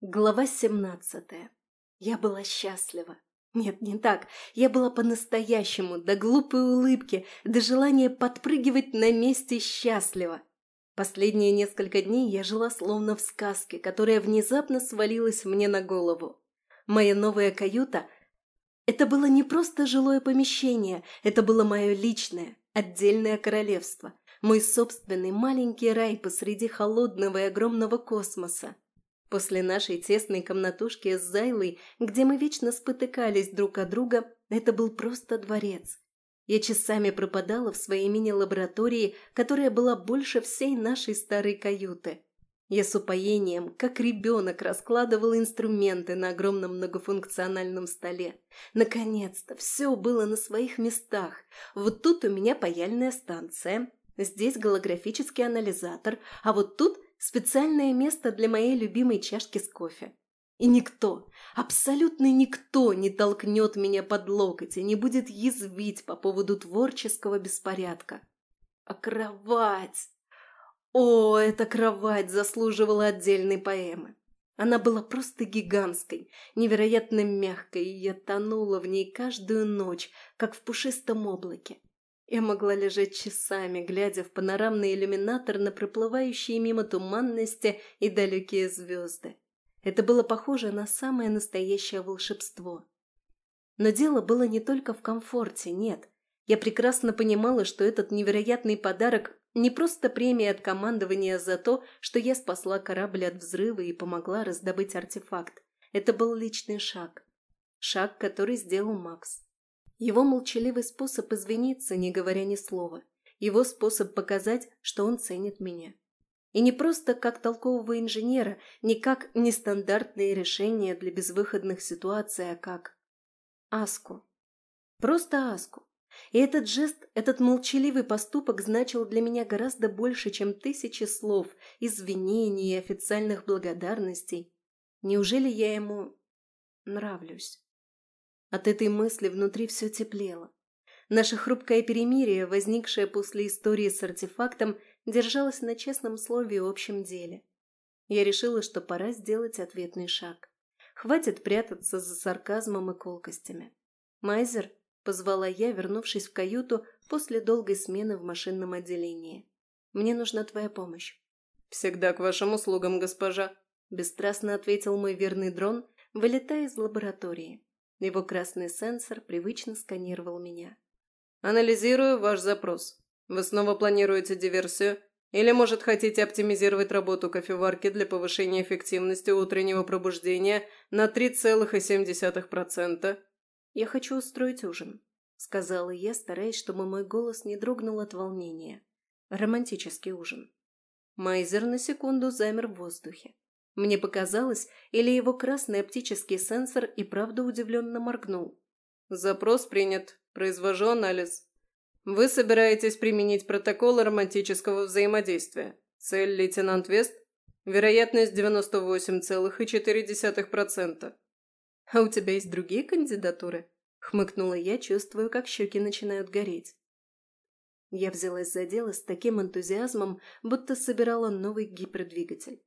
Глава семнадцатая. Я была счастлива. Нет, не так. Я была по-настоящему, до глупой улыбки, до желания подпрыгивать на месте счастлива. Последние несколько дней я жила словно в сказке, которая внезапно свалилась мне на голову. Моя новая каюта – это было не просто жилое помещение, это было мое личное, отдельное королевство, мой собственный маленький рай посреди холодного и огромного космоса. После нашей тесной комнатушки с Зайлой, где мы вечно спотыкались друг от друга, это был просто дворец. Я часами пропадала в своей мини-лаборатории, которая была больше всей нашей старой каюты. Я с упоением, как ребенок, раскладывала инструменты на огромном многофункциональном столе. Наконец-то все было на своих местах. Вот тут у меня паяльная станция, здесь голографический анализатор, а вот тут специальное место для моей любимой чашки с кофе. И никто, абсолютно никто не толкнет меня под локоть и не будет язвить по поводу творческого беспорядка. А кровать... О, эта кровать заслуживала отдельной поэмы. Она была просто гигантской, невероятно мягкой, и я тонула в ней каждую ночь, как в пушистом облаке. Я могла лежать часами, глядя в панорамный иллюминатор на проплывающие мимо туманности и далекие звезды. Это было похоже на самое настоящее волшебство. Но дело было не только в комфорте, нет. Я прекрасно понимала, что этот невероятный подарок не просто премия от командования за то, что я спасла корабль от взрыва и помогла раздобыть артефакт. Это был личный шаг. Шаг, который сделал Макс. Его молчаливый способ извиниться, не говоря ни слова. Его способ показать, что он ценит меня. И не просто как толкового инженера, не как нестандартные решения для безвыходных ситуаций, а как Аску. Просто Аску. И этот жест, этот молчаливый поступок значил для меня гораздо больше, чем тысячи слов, извинений и официальных благодарностей. Неужели я ему нравлюсь? От этой мысли внутри все теплело. Наше хрупкое перемирие, возникшее после истории с артефактом, держалось на честном слове и общем деле. Я решила, что пора сделать ответный шаг. Хватит прятаться за сарказмом и колкостями. «Майзер», — позвала я, вернувшись в каюту после долгой смены в машинном отделении. «Мне нужна твоя помощь». «Всегда к вашим услугам, госпожа», — бесстрастно ответил мой верный дрон, вылетая из лаборатории. Его красный сенсор привычно сканировал меня. «Анализирую ваш запрос. Вы снова планируете диверсию? Или, может, хотите оптимизировать работу кофеварки для повышения эффективности утреннего пробуждения на 3,7%? Я хочу устроить ужин», — сказала я, стараясь, чтобы мой голос не дрогнул от волнения. «Романтический ужин». Майзер на секунду замер в воздухе. Мне показалось, или его красный оптический сенсор и правда удивленно моргнул. «Запрос принят. Произвожу анализ. Вы собираетесь применить протокол романтического взаимодействия. Цель, лейтенант Вест? Вероятность 98,4%. А у тебя есть другие кандидатуры?» Хмыкнула я, чувствую, как щеки начинают гореть. Я взялась за дело с таким энтузиазмом, будто собирала новый гипердвигатель.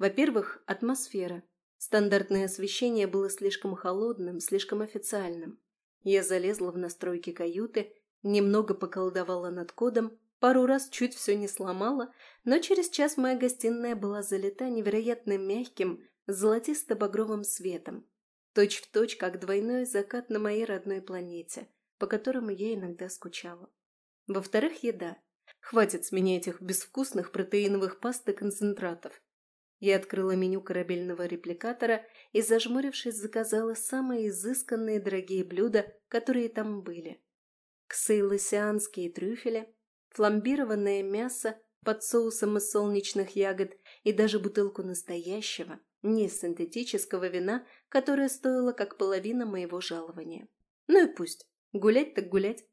Во-первых, атмосфера. Стандартное освещение было слишком холодным, слишком официальным. Я залезла в настройки каюты, немного поколдовала над кодом, пару раз чуть все не сломала, но через час моя гостиная была залита невероятно мягким, золотисто-багровым светом. Точь в точь, как двойной закат на моей родной планете, по которому я иногда скучала. Во-вторых, еда. Хватит с меня этих безвкусных протеиновых паст и концентратов. Я открыла меню корабельного репликатора и, зажмурившись, заказала самые изысканные дорогие блюда, которые там были. Ксейлосианские трюфели, фламбированное мясо под соусом из солнечных ягод и даже бутылку настоящего, не синтетического вина, которое стоило как половина моего жалования. Ну и пусть. Гулять так гулять.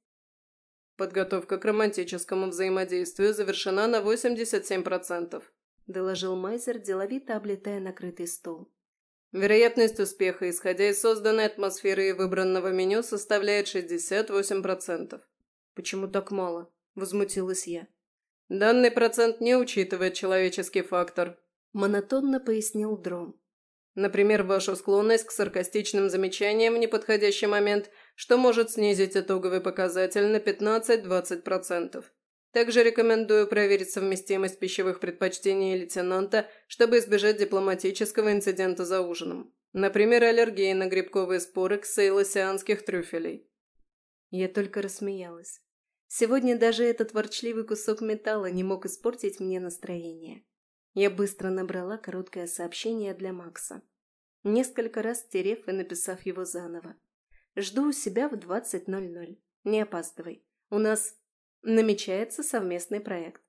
Подготовка к романтическому взаимодействию завершена на 87%. – доложил Майзер, деловито облетая накрытый стол. Вероятность успеха, исходя из созданной атмосферы и выбранного меню, составляет 68%. «Почему так мало?» – возмутилась я. «Данный процент не учитывает человеческий фактор», – монотонно пояснил Дрон. Например, вашу склонность к саркастичным замечаниям в неподходящий момент, что может снизить итоговый показатель на 15-20%. Также рекомендую проверить совместимость пищевых предпочтений лейтенанта, чтобы избежать дипломатического инцидента за ужином. Например, аллергии на грибковые споры ксейлосианских трюфелей. Я только рассмеялась. Сегодня даже этот ворчливый кусок металла не мог испортить мне настроение. Я быстро набрала короткое сообщение для Макса, несколько раз стерев и написав его заново. «Жду у себя в 20.00. Не опаздывай. У нас намечается совместный проект».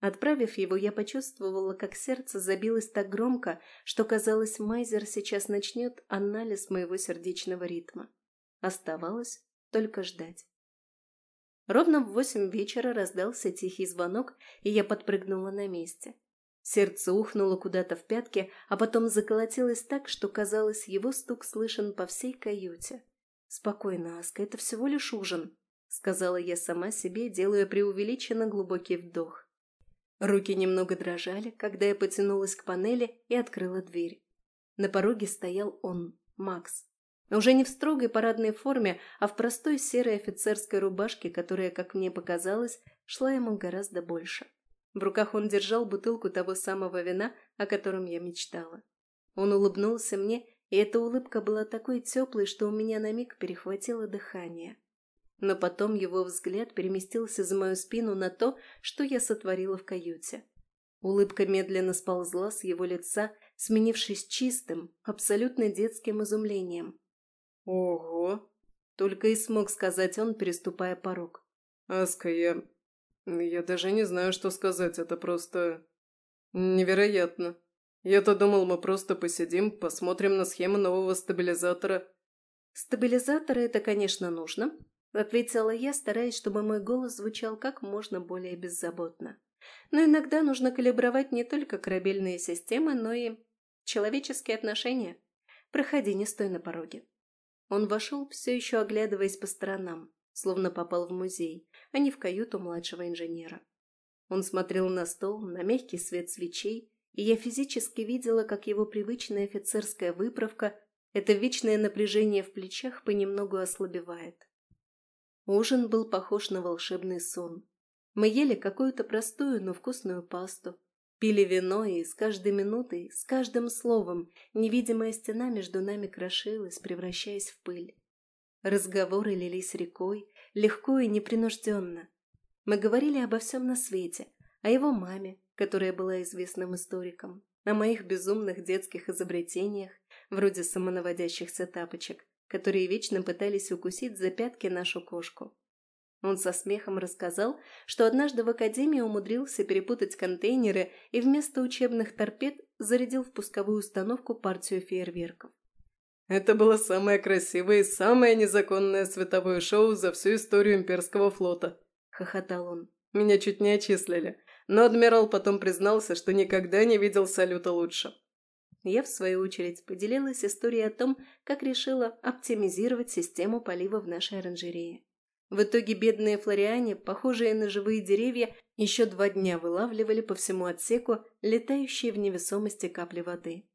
Отправив его, я почувствовала, как сердце забилось так громко, что, казалось, Майзер сейчас начнет анализ моего сердечного ритма. Оставалось только ждать. Ровно в восемь вечера раздался тихий звонок, и я подпрыгнула на месте. Сердце ухнуло куда-то в пятки, а потом заколотилось так, что, казалось, его стук слышен по всей каюте. «Спокойно, Аска, это всего лишь ужин», — сказала я сама себе, делая преувеличенно глубокий вдох. Руки немного дрожали, когда я потянулась к панели и открыла дверь. На пороге стоял он, Макс. Уже не в строгой парадной форме, а в простой серой офицерской рубашке, которая, как мне показалось, шла ему гораздо больше. В руках он держал бутылку того самого вина, о котором я мечтала. Он улыбнулся мне, и эта улыбка была такой теплой, что у меня на миг перехватило дыхание. Но потом его взгляд переместился за мою спину на то, что я сотворила в каюте. Улыбка медленно сползла с его лица, сменившись чистым, абсолютно детским изумлением. «Ого!» — только и смог сказать он, переступая порог. «Аска, я... Я даже не знаю, что сказать, это просто... невероятно. Я-то думал, мы просто посидим, посмотрим на схему нового стабилизатора. Стабилизаторы это, конечно, нужно, ответила я, стараясь, чтобы мой голос звучал как можно более беззаботно. Но иногда нужно калибровать не только корабельные системы, но и человеческие отношения. Проходи, не стой на пороге. Он вошел, все еще оглядываясь по сторонам словно попал в музей, а не в каюту младшего инженера. Он смотрел на стол, на мягкий свет свечей, и я физически видела, как его привычная офицерская выправка, это вечное напряжение в плечах понемногу ослабевает. Ужин был похож на волшебный сон. Мы ели какую-то простую, но вкусную пасту, пили вино, и с каждой минутой, с каждым словом невидимая стена между нами крошилась, превращаясь в пыль. Разговоры лились рекой, легко и непринужденно. Мы говорили обо всем на свете, о его маме, которая была известным историком, о моих безумных детских изобретениях, вроде самонаводящихся тапочек, которые вечно пытались укусить за пятки нашу кошку. Он со смехом рассказал, что однажды в академии умудрился перепутать контейнеры и вместо учебных торпед зарядил в пусковую установку партию фейерверков. Это было самое красивое и самое незаконное световое шоу за всю историю имперского флота», — хохотал он. «Меня чуть не отчислили, но адмирал потом признался, что никогда не видел салюта лучше». Я, в свою очередь, поделилась историей о том, как решила оптимизировать систему полива в нашей оранжерее. В итоге бедные флориане, похожие на живые деревья, еще два дня вылавливали по всему отсеку летающие в невесомости капли воды.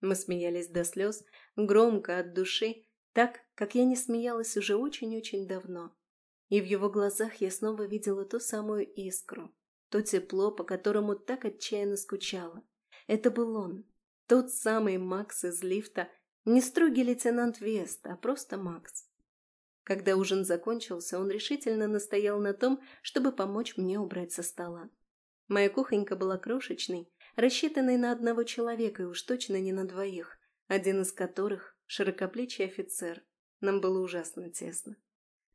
Мы смеялись до слез, громко, от души, так, как я не смеялась уже очень-очень давно. И в его глазах я снова видела ту самую искру, то тепло, по которому так отчаянно скучала. Это был он, тот самый Макс из лифта, не строгий лейтенант Вест, а просто Макс. Когда ужин закончился, он решительно настоял на том, чтобы помочь мне убрать со стола. Моя кухонька была крошечной, рассчитанной на одного человека и уж точно не на двоих, один из которых – широкоплечий офицер. Нам было ужасно тесно.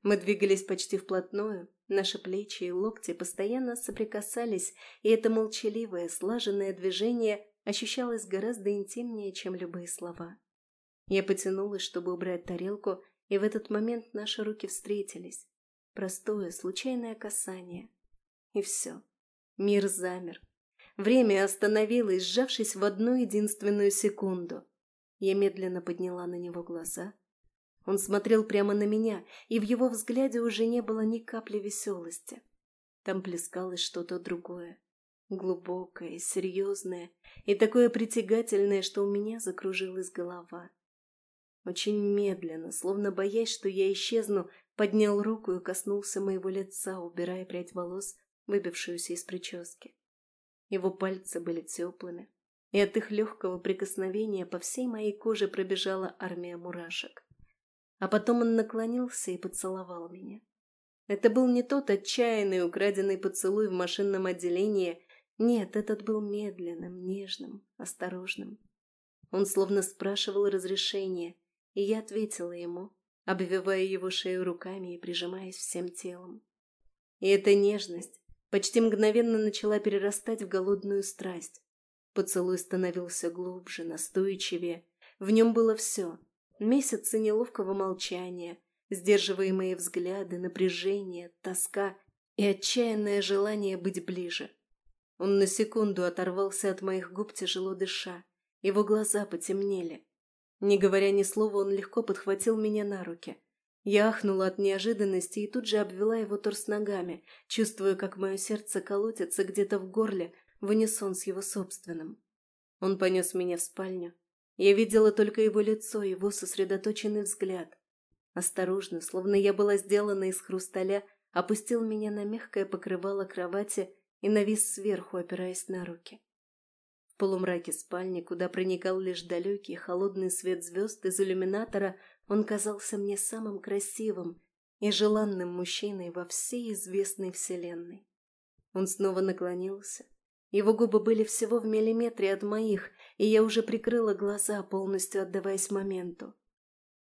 Мы двигались почти вплотную, наши плечи и локти постоянно соприкасались, и это молчаливое, слаженное движение ощущалось гораздо интимнее, чем любые слова. Я потянулась, чтобы убрать тарелку, и в этот момент наши руки встретились. Простое, случайное касание. И все. Мир замер. Время остановилось, сжавшись в одну единственную секунду. Я медленно подняла на него глаза. Он смотрел прямо на меня, и в его взгляде уже не было ни капли веселости. Там плескалось что-то другое. Глубокое, серьезное и такое притягательное, что у меня закружилась голова. Очень медленно, словно боясь, что я исчезну, поднял руку и коснулся моего лица, убирая прядь волос, выбившуюся из прически. Его пальцы были теплыми, и от их легкого прикосновения по всей моей коже пробежала армия мурашек. А потом он наклонился и поцеловал меня. Это был не тот отчаянный украденный поцелуй в машинном отделении, нет, этот был медленным, нежным, осторожным. Он словно спрашивал разрешения, и я ответила ему, обвивая его шею руками и прижимаясь всем телом. И эта нежность почти мгновенно начала перерастать в голодную страсть. Поцелуй становился глубже, настойчивее. В нем было все. Месяцы неловкого молчания, сдерживаемые взгляды, напряжение, тоска и отчаянное желание быть ближе. Он на секунду оторвался от моих губ, тяжело дыша. Его глаза потемнели. Не говоря ни слова, он легко подхватил меня на руки. Я ахнула от неожиданности и тут же обвела его торс ногами, чувствуя, как мое сердце колотится где-то в горле, в унисон с его собственным. Он понес меня в спальню. Я видела только его лицо, его сосредоточенный взгляд. Осторожно, словно я была сделана из хрусталя, опустил меня на мягкое покрывало кровати и навис сверху, опираясь на руки. В полумраке спальни, куда проникал лишь далекий холодный свет звезд из иллюминатора, он казался мне самым красивым и желанным мужчиной во всей известной вселенной. Он снова наклонился. Его губы были всего в миллиметре от моих, и я уже прикрыла глаза, полностью отдаваясь моменту.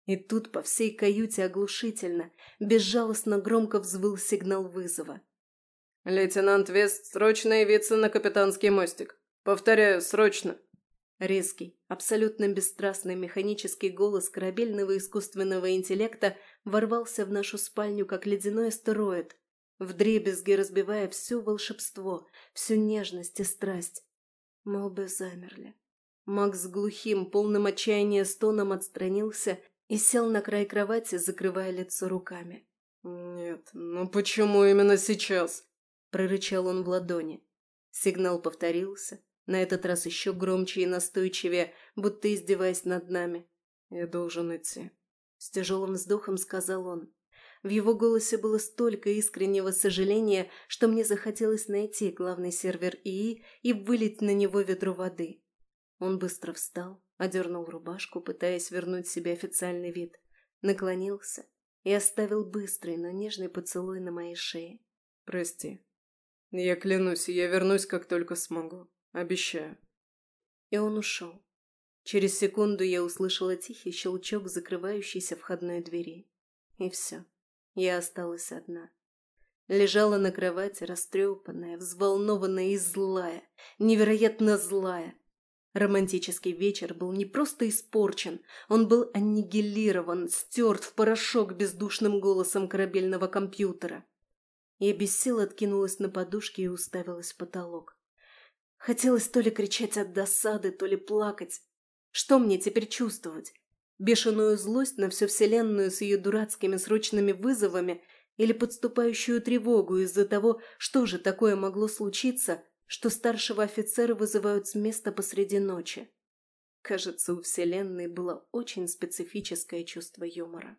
И тут по всей каюте оглушительно, безжалостно громко взвыл сигнал вызова. «Лейтенант Вест, срочно явиться на капитанский мостик. Повторяю, срочно!» Резкий, абсолютно бесстрастный механический голос корабельного искусственного интеллекта ворвался в нашу спальню, как ледяной астероид, вдребезги разбивая все волшебство, всю нежность и страсть. Мы оба замерли. Макс с глухим, полным отчаяния стоном отстранился и сел на край кровати, закрывая лицо руками. «Нет, ну почему именно сейчас?» – прорычал он в ладони. Сигнал повторился, на этот раз еще громче и настойчивее, будто издеваясь над нами. «Я должен идти», – с тяжелым вздохом сказал он. В его голосе было столько искреннего сожаления, что мне захотелось найти главный сервер ИИ и вылить на него ведро воды. Он быстро встал, одернул рубашку, пытаясь вернуть себе официальный вид, наклонился и оставил быстрый, но нежный поцелуй на моей шее. «Прости. Я клянусь, я вернусь, как только смогу. Обещаю». И он ушел. Через секунду я услышала тихий щелчок закрывающейся входной двери. И все. Я осталась одна. Лежала на кровати, растрепанная, взволнованная и злая, невероятно злая. Романтический вечер был не просто испорчен, он был аннигилирован, стерт в порошок бездушным голосом корабельного компьютера. Я без сил откинулась на подушке и уставилась в потолок. Хотелось то ли кричать от досады, то ли плакать. Что мне теперь чувствовать? Бешеную злость на всю Вселенную с ее дурацкими срочными вызовами или подступающую тревогу из-за того, что же такое могло случиться, что старшего офицера вызывают с места посреди ночи. Кажется, у Вселенной было очень специфическое чувство юмора.